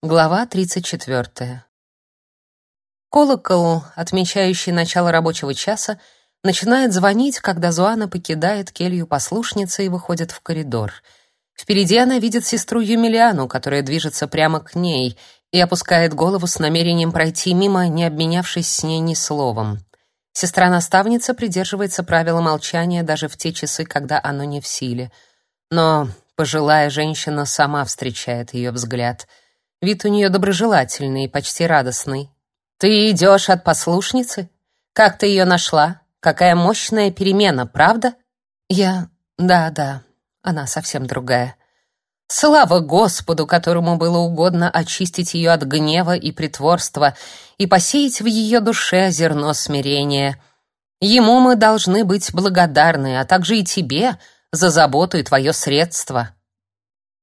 Глава 34. Колокол, отмечающий начало рабочего часа, начинает звонить, когда Зуана покидает келью послушницы и выходит в коридор. Впереди она видит сестру Юмилиану, которая движется прямо к ней и опускает голову с намерением пройти мимо, не обменявшись с ней ни словом. Сестра-наставница придерживается правила молчания даже в те часы, когда оно не в силе. Но пожилая женщина сама встречает ее взгляд — Вид у нее доброжелательный и почти радостный. «Ты идешь от послушницы? Как ты ее нашла? Какая мощная перемена, правда?» «Я... да, да, она совсем другая». Слава Господу, которому было угодно очистить ее от гнева и притворства и посеять в ее душе зерно смирения. Ему мы должны быть благодарны, а также и тебе за заботу и твое средство.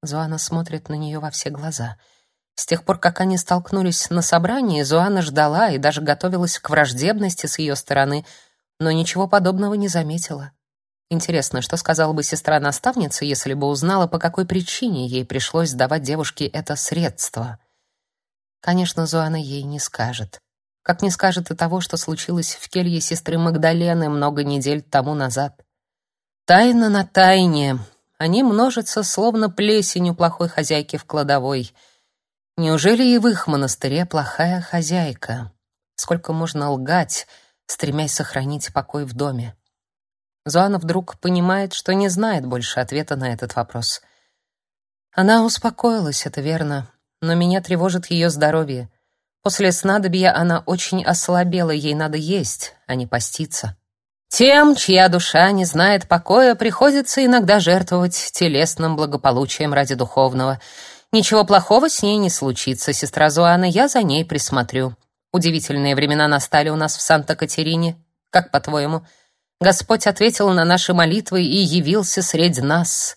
Зоана смотрит на нее во все глаза — с тех пор, как они столкнулись на собрании, Зуана ждала и даже готовилась к враждебности с ее стороны, но ничего подобного не заметила. Интересно, что сказала бы сестра-наставница, если бы узнала, по какой причине ей пришлось давать девушке это средство. Конечно, Зуана ей не скажет. Как не скажет и того, что случилось в келье сестры Магдалены много недель тому назад. Тайна на тайне. Они множатся, словно плесень у плохой хозяйки в кладовой — Неужели и в их монастыре плохая хозяйка? Сколько можно лгать, стремясь сохранить покой в доме? Зоана вдруг понимает, что не знает больше ответа на этот вопрос. Она успокоилась, это верно, но меня тревожит ее здоровье. После снадобья она очень ослабела, ей надо есть, а не поститься. Тем, чья душа не знает покоя, приходится иногда жертвовать телесным благополучием ради духовного — Ничего плохого с ней не случится, сестра Зуана, я за ней присмотрю. Удивительные времена настали у нас в Санта-Катерине. Как по-твоему? Господь ответил на наши молитвы и явился среди нас.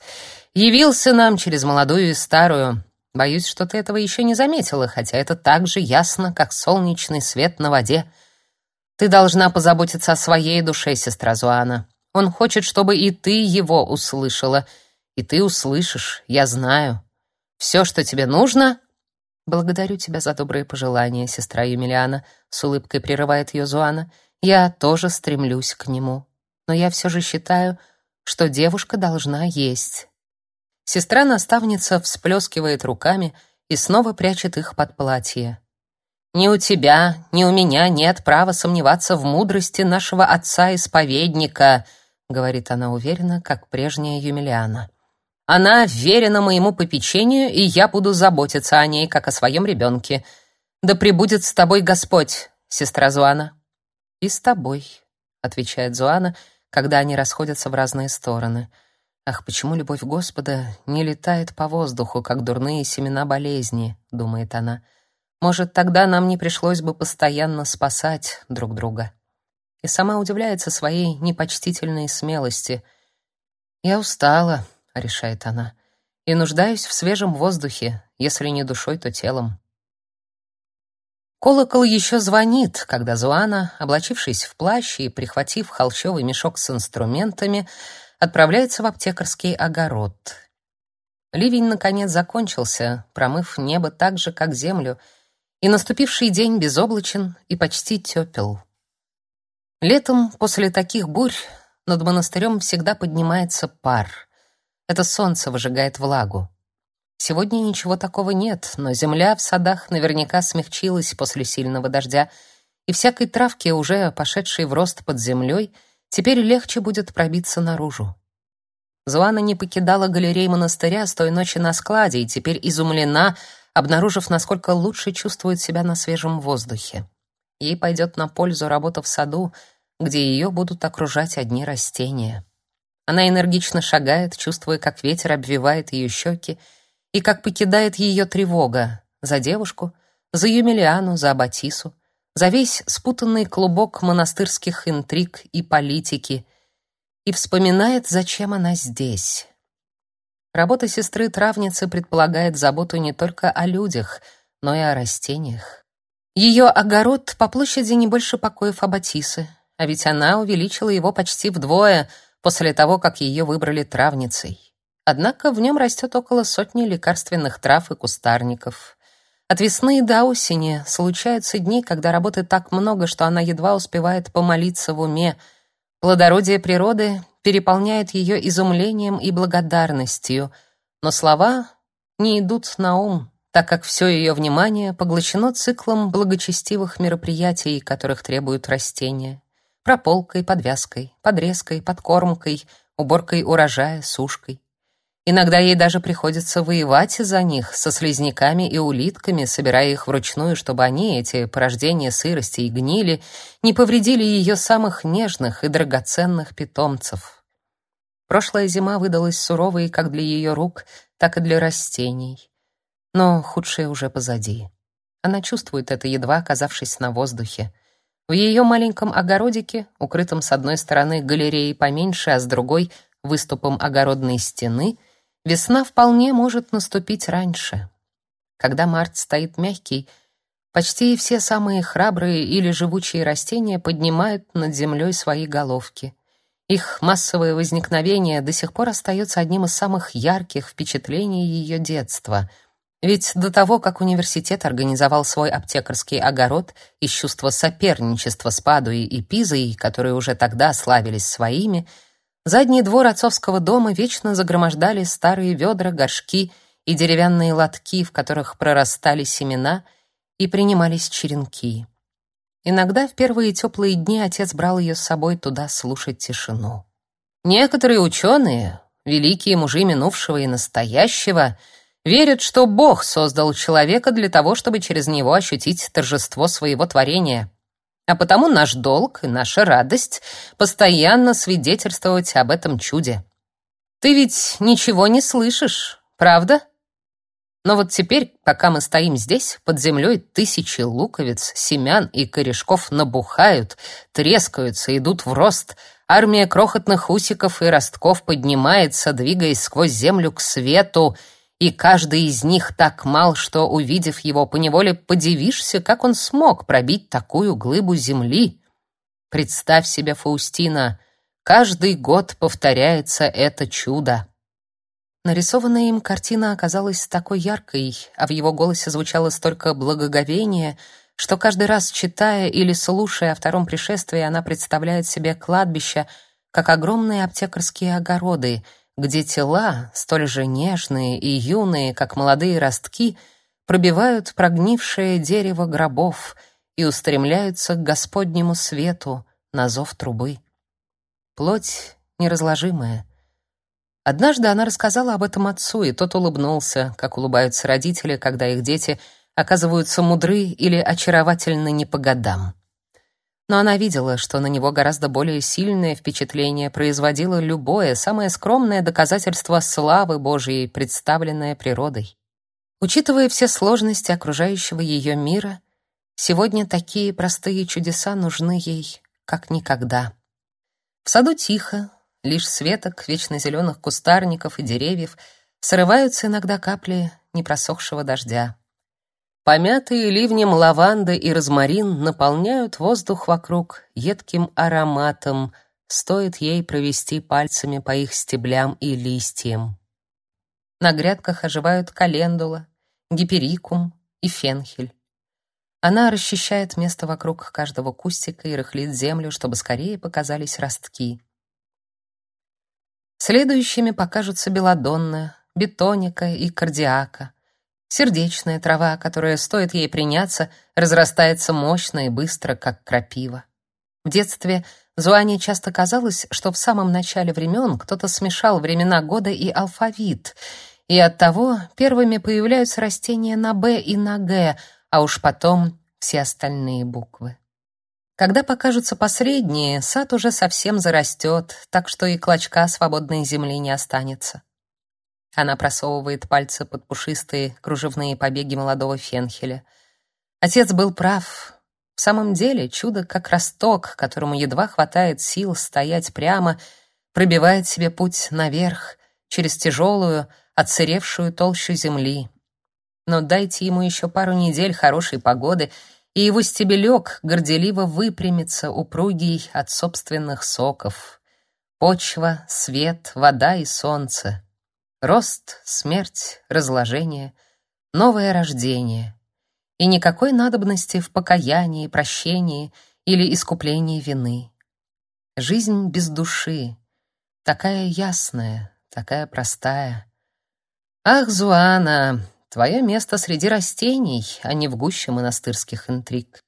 Явился нам через молодую и старую. Боюсь, что ты этого еще не заметила, хотя это так же ясно, как солнечный свет на воде. Ты должна позаботиться о своей душе, сестра Зуана. Он хочет, чтобы и ты его услышала. И ты услышишь, я знаю. Все, что тебе нужно...» «Благодарю тебя за добрые пожелания, сестра Юмилиана», — с улыбкой прерывает ее Зуана. «Я тоже стремлюсь к нему. Но я все же считаю, что девушка должна есть». Сестра-наставница всплескивает руками и снова прячет их под платье. «Ни у тебя, ни у меня нет права сомневаться в мудрости нашего отца-исповедника», — говорит она уверенно, как прежняя Юмилиана. Она верена моему попечению, и я буду заботиться о ней, как о своем ребенке. Да пребудет с тобой Господь, сестра Зуана. И с тобой, отвечает Зуана, когда они расходятся в разные стороны. Ах, почему любовь Господа не летает по воздуху, как дурные семена болезни, думает она. Может, тогда нам не пришлось бы постоянно спасать друг друга. И сама удивляется своей непочтительной смелости. Я устала, решает она. И нуждаюсь в свежем воздухе, если не душой, то телом. Колокол еще звонит, когда Зуана, облачившись в плащ и прихватив холщовый мешок с инструментами, отправляется в аптекарский огород. Ливень наконец закончился, промыв небо так же, как землю, и наступивший день безоблачен и почти тепел. Летом после таких бурь над монастырем всегда поднимается пар — это солнце выжигает влагу. Сегодня ничего такого нет, но земля в садах наверняка смягчилась после сильного дождя, и всякой травке, уже пошедшей в рост под землей, теперь легче будет пробиться наружу. Зуана не покидала галерей монастыря с той ночи на складе и теперь изумлена, обнаружив, насколько лучше чувствует себя на свежем воздухе. Ей пойдет на пользу работа в саду, где ее будут окружать одни растения. Она энергично шагает, чувствуя, как ветер обвивает ее щеки и как покидает ее тревога за девушку, за Юмилиану, за Абатису, за весь спутанный клубок монастырских интриг и политики, и вспоминает, зачем она здесь. Работа сестры-травницы предполагает заботу не только о людях, но и о растениях. Ее огород по площади не больше покоев Абатисы, а ведь она увеличила его почти вдвое — после того, как ее выбрали травницей. Однако в нем растет около сотни лекарственных трав и кустарников. От весны до осени случаются дни, когда работы так много, что она едва успевает помолиться в уме. Плодородие природы переполняет ее изумлением и благодарностью, но слова не идут на ум, так как все ее внимание поглощено циклом благочестивых мероприятий, которых требуют растения. Прополкой, подвязкой, подрезкой, подкормкой, уборкой урожая, сушкой. Иногда ей даже приходится воевать за них со слизняками и улитками, собирая их вручную, чтобы они, эти порождения сырости и гнили, не повредили ее самых нежных и драгоценных питомцев. Прошлая зима выдалась суровой как для ее рук, так и для растений. Но худшее уже позади. Она чувствует это, едва оказавшись на воздухе. В ее маленьком огородике, укрытом с одной стороны галереей поменьше, а с другой — выступом огородной стены — Весна вполне может наступить раньше. Когда март стоит мягкий, почти все самые храбрые или живучие растения поднимают над землей свои головки. Их массовое возникновение до сих пор остается одним из самых ярких впечатлений ее детства. Ведь до того, как университет организовал свой аптекарский огород из чувства соперничества с Падуей и Пизой, которые уже тогда славились своими, Задний двор отцовского дома вечно загромождали старые ведра, горшки и деревянные лотки, в которых прорастали семена и принимались черенки. Иногда в первые теплые дни отец брал ее с собой туда слушать тишину. Некоторые ученые, великие мужи минувшего и настоящего, верят, что Бог создал человека для того, чтобы через него ощутить торжество своего творения — а потому наш долг и наша радость постоянно свидетельствовать об этом чуде. Ты ведь ничего не слышишь, правда? Но вот теперь, пока мы стоим здесь, под землей тысячи луковиц, семян и корешков набухают, трескаются, идут в рост, армия крохотных усиков и ростков поднимается, двигаясь сквозь землю к свету, и каждый из них так мал, что, увидев его, поневоле подивишься, как он смог пробить такую глыбу земли. Представь себе, Фаустина, каждый год повторяется это чудо. Нарисованная им картина оказалась такой яркой, а в его голосе звучало столько благоговения, что каждый раз, читая или слушая о втором пришествии, она представляет себе кладбище, как огромные аптекарские огороды — где тела, столь же нежные и юные, как молодые ростки, пробивают прогнившее дерево гробов и устремляются к Господнему свету на зов трубы. Плоть неразложимая. Однажды она рассказала об этом отцу, и тот улыбнулся, как улыбаются родители, когда их дети оказываются мудры или очаровательны не по годам но она видела, что на него гораздо более сильное впечатление производило любое, самое скромное доказательство славы Божией, представленное природой. Учитывая все сложности окружающего ее мира, сегодня такие простые чудеса нужны ей как никогда. В саду тихо, лишь светок вечно зеленых кустарников и деревьев срываются иногда капли непросохшего дождя. Помятые ливнем лаванда и розмарин наполняют воздух вокруг едким ароматом, стоит ей провести пальцами по их стеблям и листьям. На грядках оживают календула, гиперикум и фенхель. Она расчищает место вокруг каждого кустика и рыхлит землю, чтобы скорее показались ростки. Следующими покажутся белодонна, бетоника и кардиака — Сердечная трава, которая, стоит ей приняться, разрастается мощно и быстро, как крапива. В детстве Зуане часто казалось, что в самом начале времен кто-то смешал времена года и алфавит, и оттого первыми появляются растения на «Б» и на «Г», а уж потом все остальные буквы. Когда покажутся посредние, сад уже совсем зарастет, так что и клочка свободной земли не останется. Она просовывает пальцы под пушистые кружевные побеги молодого фенхеля. Отец был прав. В самом деле, чудо как росток, которому едва хватает сил стоять прямо, пробивает себе путь наверх, через тяжелую, отсыревшую толщу земли. Но дайте ему еще пару недель хорошей погоды, и его стебелек горделиво выпрямится, упругий от собственных соков. Почва, свет, вода и солнце — Рост, смерть, разложение, новое рождение. и никакой надобности в покаянии, прощении или искуплении вины. Жизнь без души, такая ясная, такая простая. Ах, Зуана, твое место среди растений, а не в гуще монастырских интриг.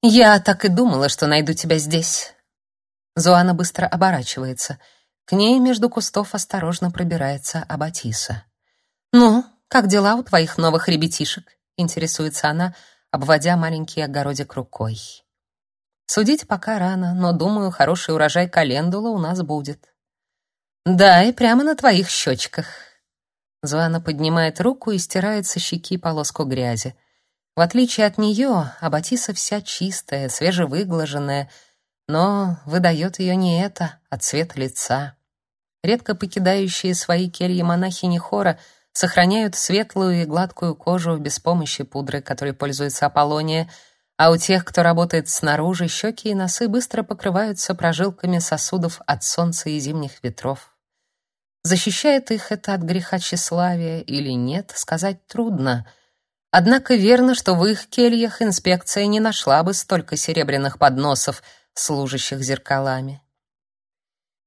Я так и думала, что найду тебя здесь. Зуана быстро оборачивается. К ней между кустов осторожно пробирается Абатиса. Ну, как дела у твоих новых ребятишек? интересуется она, обводя маленький огородик рукой. Судить пока рано, но думаю, хороший урожай календула у нас будет. Да, и прямо на твоих щечках. Зуана поднимает руку и стирает со щеки полоску грязи. В отличие от нее, Абатиса вся чистая, свежевыглаженная, но выдает ее не это, а цвет лица. Редко покидающие свои кельи монахини хора сохраняют светлую и гладкую кожу без помощи пудры, которой пользуется Аполлония, а у тех, кто работает снаружи, щеки и носы быстро покрываются прожилками сосудов от солнца и зимних ветров. Защищает их это от греха тщеславия или нет, сказать трудно. Однако верно, что в их кельях инспекция не нашла бы столько серебряных подносов, служащих зеркалами.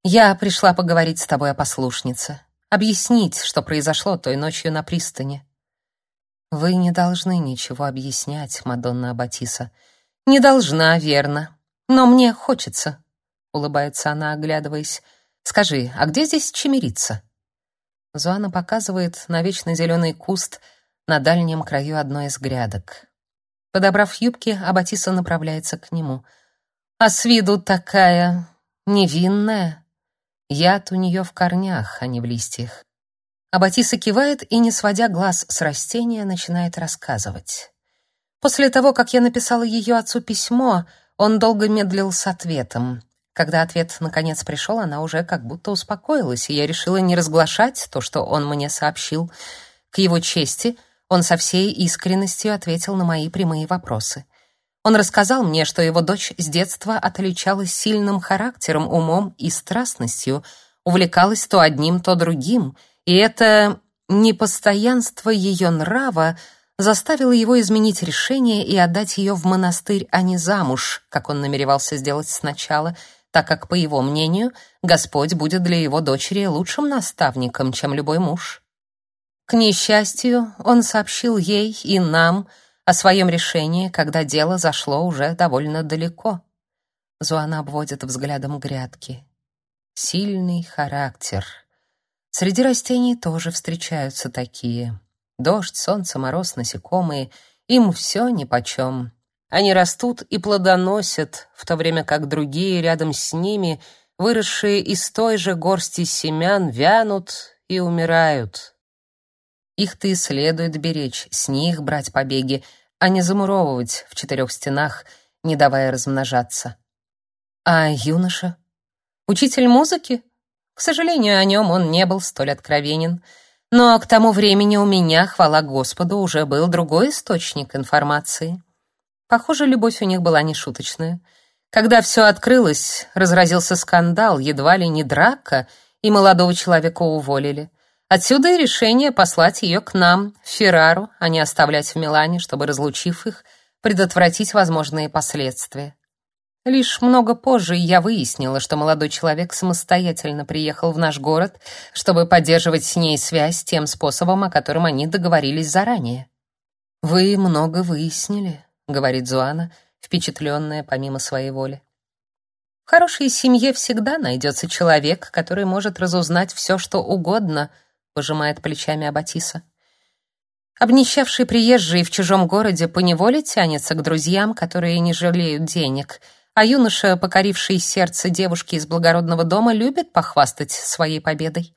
Я пришла поговорить с тобой о послушнице, объяснить, что произошло той ночью на пристани. Вы не должны ничего объяснять, Мадонна Абатиса. Не должна, верно, но мне хочется, улыбается она, оглядываясь. Скажи, а где здесь чемерица? Зуана показывает на вечно зеленый куст на дальнем краю одной из грядок. Подобрав юбки, Абатиса направляется к нему. А с виду такая невинная. Яд у нее в корнях, а не в листьях. Абатиса кивает и, не сводя глаз с растения, начинает рассказывать. После того, как я написала ее отцу письмо, он долго медлил с ответом. Когда ответ наконец пришел, она уже как будто успокоилась, и я решила не разглашать то, что он мне сообщил. К его чести, он со всей искренностью ответил на мои прямые вопросы. Он рассказал мне, что его дочь с детства отличалась сильным характером, умом и страстностью, увлекалась то одним, то другим, и это непостоянство ее нрава заставило его изменить решение и отдать ее в монастырь, а не замуж, как он намеревался сделать сначала — так как, по его мнению, Господь будет для его дочери лучшим наставником, чем любой муж. К несчастью, он сообщил ей и нам о своем решении, когда дело зашло уже довольно далеко. Зуана обводит взглядом грядки. Сильный характер. Среди растений тоже встречаются такие. Дождь, солнце, мороз, насекомые — им все нипочем. Они растут и плодоносят, в то время как другие рядом с ними, выросшие из той же горсти семян, вянут и умирают. Их-то и следует беречь, с них брать побеги, а не замуровывать в четырех стенах, не давая размножаться. А юноша? Учитель музыки? К сожалению, о нем он не был столь откровенен. Но к тому времени у меня, хвала Господу, уже был другой источник информации. Похоже, любовь у них была нешуточная. Когда все открылось, разразился скандал, едва ли не драка, и молодого человека уволили. Отсюда и решение послать ее к нам, в Феррару, а не оставлять в Милане, чтобы, разлучив их, предотвратить возможные последствия. Лишь много позже я выяснила, что молодой человек самостоятельно приехал в наш город, чтобы поддерживать с ней связь тем способом, о котором они договорились заранее. Вы много выяснили, говорит Зуана, впечатленная помимо своей воли. В хорошей семье всегда найдется человек, который может разузнать все, что угодно, пожимает плечами Абатиса. Обнищавший приезжий в чужом городе поневоле тянется к друзьям, которые не жалеют денег, а юноша, покоривший сердце девушки из благородного дома, любит похвастать своей победой.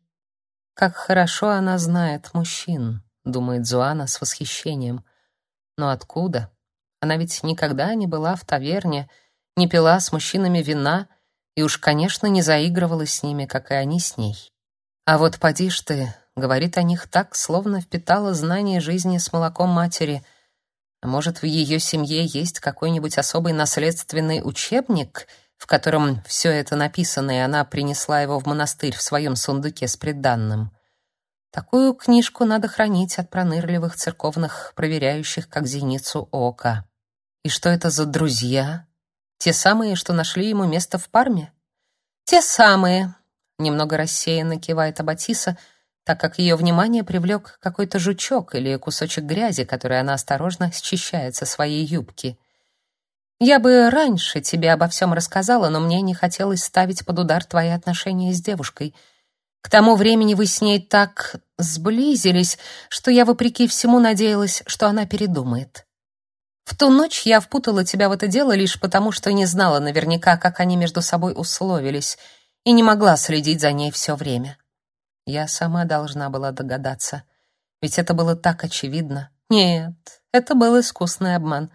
Как хорошо она знает мужчин, думает Зуана с восхищением. Но откуда? Она ведь никогда не была в таверне, не пила с мужчинами вина и уж, конечно, не заигрывала с ними, как и они с ней. А вот поди ж ты, говорит о них так, словно впитала знание жизни с молоком матери. А может, в ее семье есть какой-нибудь особый наследственный учебник, в котором все это написано, и она принесла его в монастырь в своем сундуке с приданным. Такую книжку надо хранить от пронырливых церковных, проверяющих как зеницу ока. И что это за друзья? Те самые, что нашли ему место в Парме? Те самые, немного рассеянно кивает Абатиса, так как ее внимание привлек какой-то жучок или кусочек грязи, который она осторожно счищает со своей юбки. Я бы раньше тебе обо всем рассказала, но мне не хотелось ставить под удар твои отношения с девушкой — к тому времени вы с ней так сблизились, что я, вопреки всему, надеялась, что она передумает. В ту ночь я впутала тебя в это дело лишь потому, что не знала наверняка, как они между собой условились, и не могла следить за ней все время. Я сама должна была догадаться, ведь это было так очевидно. Нет, это был искусный обман.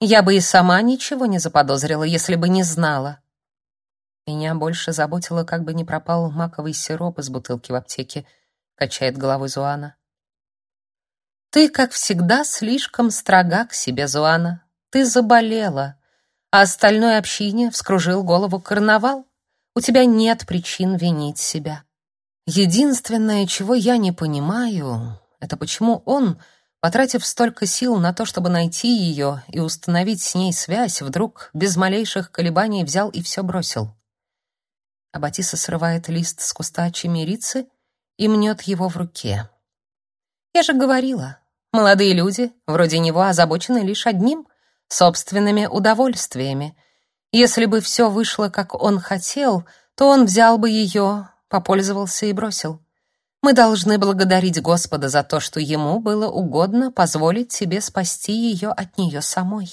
Я бы и сама ничего не заподозрила, если бы не знала. Меня больше заботило, как бы не пропал маковый сироп из бутылки в аптеке, качает головой Зуана. Ты, как всегда, слишком строга к себе, Зуана. Ты заболела, а остальной общине вскружил голову карнавал. У тебя нет причин винить себя. Единственное, чего я не понимаю, это почему он, потратив столько сил на то, чтобы найти ее и установить с ней связь, вдруг без малейших колебаний взял и все бросил. Аббатиса срывает лист с куста чимерицы и мнет его в руке. «Я же говорила, молодые люди, вроде него, озабочены лишь одним — собственными удовольствиями. Если бы все вышло, как он хотел, то он взял бы ее, попользовался и бросил. Мы должны благодарить Господа за то, что ему было угодно позволить себе спасти ее от нее самой».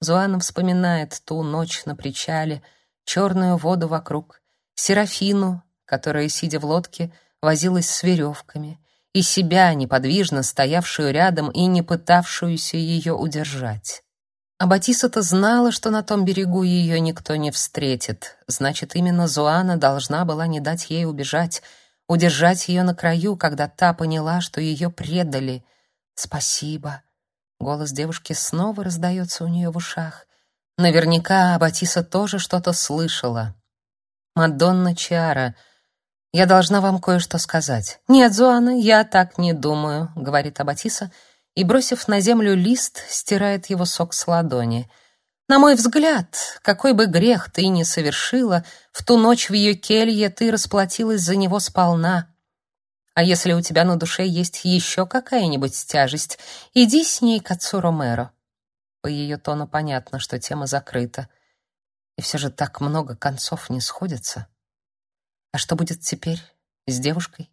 Зуана вспоминает ту ночь на причале, черную воду вокруг, Серафину, которая, сидя в лодке, возилась с веревками, и себя, неподвижно стоявшую рядом и не пытавшуюся ее удержать. А Батиса-то знала, что на том берегу ее никто не встретит. Значит, именно Зуана должна была не дать ей убежать, удержать ее на краю, когда та поняла, что ее предали. «Спасибо». Голос девушки снова раздается у нее в ушах. Наверняка Батиса тоже что-то слышала. Мадонна Чиара, я должна вам кое-что сказать. Нет, Зуана, я так не думаю, говорит Абатиса и, бросив на землю лист, стирает его сок с ладони. На мой взгляд, какой бы грех ты ни совершила, в ту ночь в ее келье ты расплатилась за него сполна. А если у тебя на душе есть еще какая-нибудь тяжесть, иди с ней к отцу Ромеро. По ее тону понятно, что тема закрыта. И все же так много концов не сходятся. А что будет теперь с девушкой?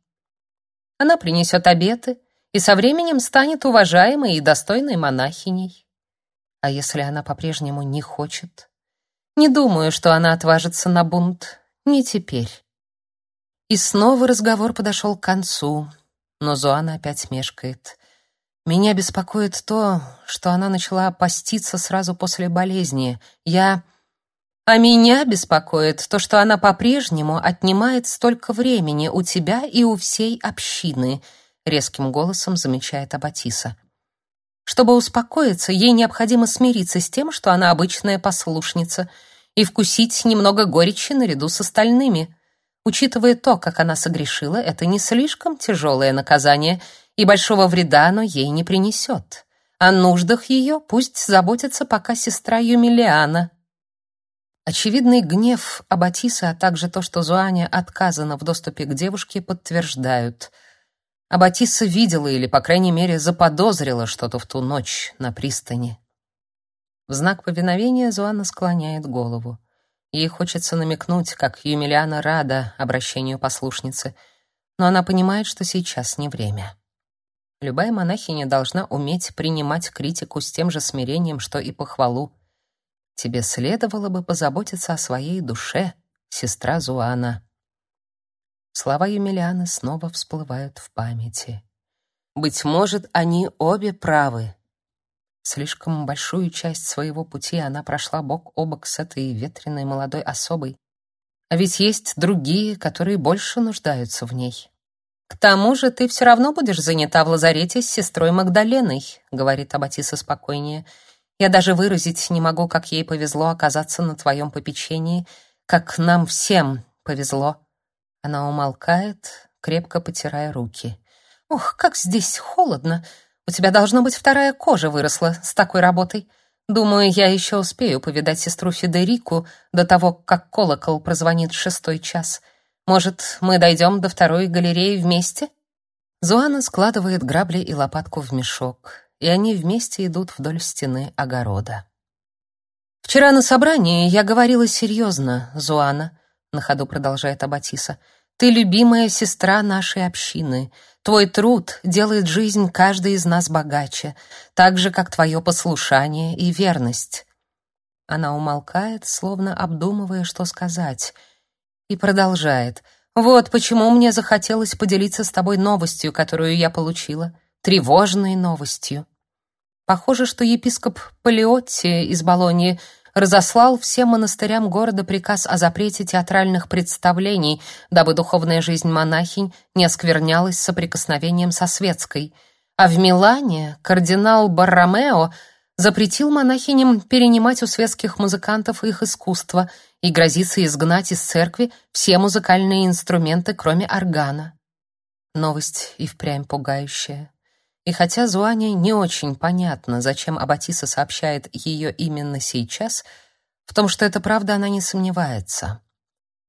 Она принесет обеты и со временем станет уважаемой и достойной монахиней. А если она по-прежнему не хочет? Не думаю, что она отважится на бунт. Не теперь. И снова разговор подошел к концу, но Зоана опять мешкает. Меня беспокоит то, что она начала поститься сразу после болезни. Я... А меня беспокоит то, что она по-прежнему отнимает столько времени у тебя и у всей общины, резким голосом замечает Абатиса. Чтобы успокоиться, ей необходимо смириться с тем, что она обычная послушница, и вкусить немного горечи наряду с остальными. Учитывая то, как она согрешила, это не слишком тяжелое наказание, и большого вреда оно ей не принесет. О нуждах ее пусть заботится пока сестра Юмилиана, Очевидный гнев Абатиса, а также то, что Зуане отказано в доступе к девушке, подтверждают. Абатиса видела или, по крайней мере, заподозрила что-то в ту ночь на пристани. В знак повиновения Зуана склоняет голову. Ей хочется намекнуть, как Юмилиана рада обращению послушницы, но она понимает, что сейчас не время. Любая монахиня должна уметь принимать критику с тем же смирением, что и похвалу. Тебе следовало бы позаботиться о своей душе, сестра Зуана. Слова Юмилианы снова всплывают в памяти. Быть может, они обе правы. Слишком большую часть своего пути она прошла бок о бок с этой ветреной молодой особой. А ведь есть другие, которые больше нуждаются в ней. К тому же ты все равно будешь занята в лазарете с сестрой Магдаленой, говорит Аббатиса спокойнее. Я даже выразить не могу, как ей повезло оказаться на твоем попечении, как нам всем повезло. Она умолкает, крепко потирая руки. «Ох, как здесь холодно! У тебя, должно быть, вторая кожа выросла с такой работой. Думаю, я еще успею повидать сестру Федерику до того, как колокол прозвонит шестой час. Может, мы дойдем до второй галереи вместе?» Зуана складывает грабли и лопатку в мешок, и они вместе идут вдоль стены огорода. «Вчера на собрании я говорила серьезно, Зуана», — на ходу продолжает Аббатиса. «Ты любимая сестра нашей общины. Твой труд делает жизнь каждой из нас богаче, так же, как твое послушание и верность». Она умолкает, словно обдумывая, что сказать, и продолжает. «Вот почему мне захотелось поделиться с тобой новостью, которую я получила, тревожной новостью. Похоже, что епископ Палиотти из Болонии разослал всем монастырям города приказ о запрете театральных представлений, дабы духовная жизнь монахинь не осквернялась соприкосновением со светской. А в Милане кардинал Барромео запретил монахиням перенимать у светских музыкантов их искусство и грозится изгнать из церкви все музыкальные инструменты, кроме органа. Новость и впрямь пугающая. И хотя Зуане не очень понятно, зачем Аббатиса сообщает ее именно сейчас, в том, что это правда, она не сомневается.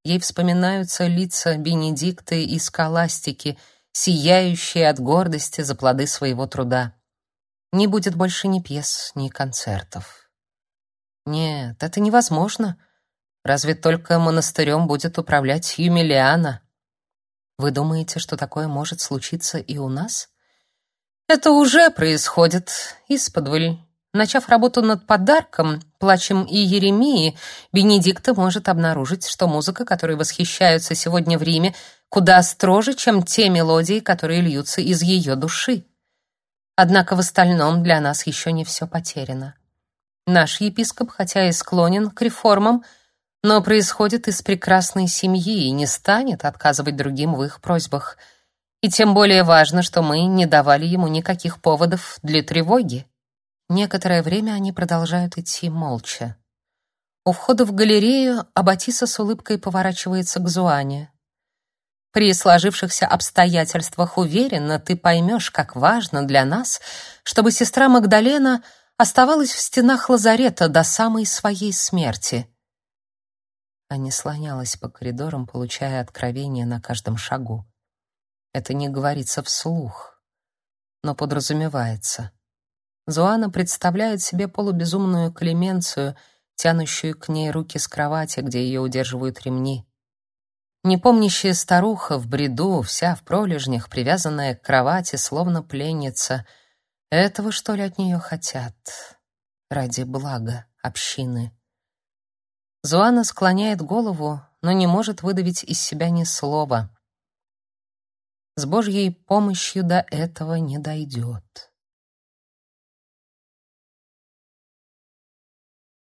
Ей вспоминаются лица Бенедикты и Скаластики, сияющие от гордости за плоды своего труда. Не будет больше ни пьес, ни концертов. Нет, это невозможно. Разве только монастырем будет управлять Юмилиана? Вы думаете, что такое может случиться и у нас? Это уже происходит исподволь. Начав работу над подарком, плачем и Еремии, Бенедикта может обнаружить, что музыка, которой восхищаются сегодня в Риме, куда строже, чем те мелодии, которые льются из ее души. Однако в остальном для нас еще не все потеряно. Наш епископ, хотя и склонен к реформам, но происходит из прекрасной семьи и не станет отказывать другим в их просьбах — и тем более важно, что мы не давали ему никаких поводов для тревоги. Некоторое время они продолжают идти молча. У входа в галерею Аббатиса с улыбкой поворачивается к Зуане. При сложившихся обстоятельствах уверена, ты поймешь, как важно для нас, чтобы сестра Магдалена оставалась в стенах лазарета до самой своей смерти. А не слонялась по коридорам, получая откровения на каждом шагу. Это не говорится вслух, но подразумевается. Зуана представляет себе полубезумную Клеменцию, тянущую к ней руки с кровати, где ее удерживают ремни. Непомнящая старуха в бреду, вся в пролежнях, привязанная к кровати, словно пленница. Этого, что ли, от нее хотят? Ради блага общины. Зуана склоняет голову, но не может выдавить из себя ни слова. С Божьей помощью до этого не дойдет.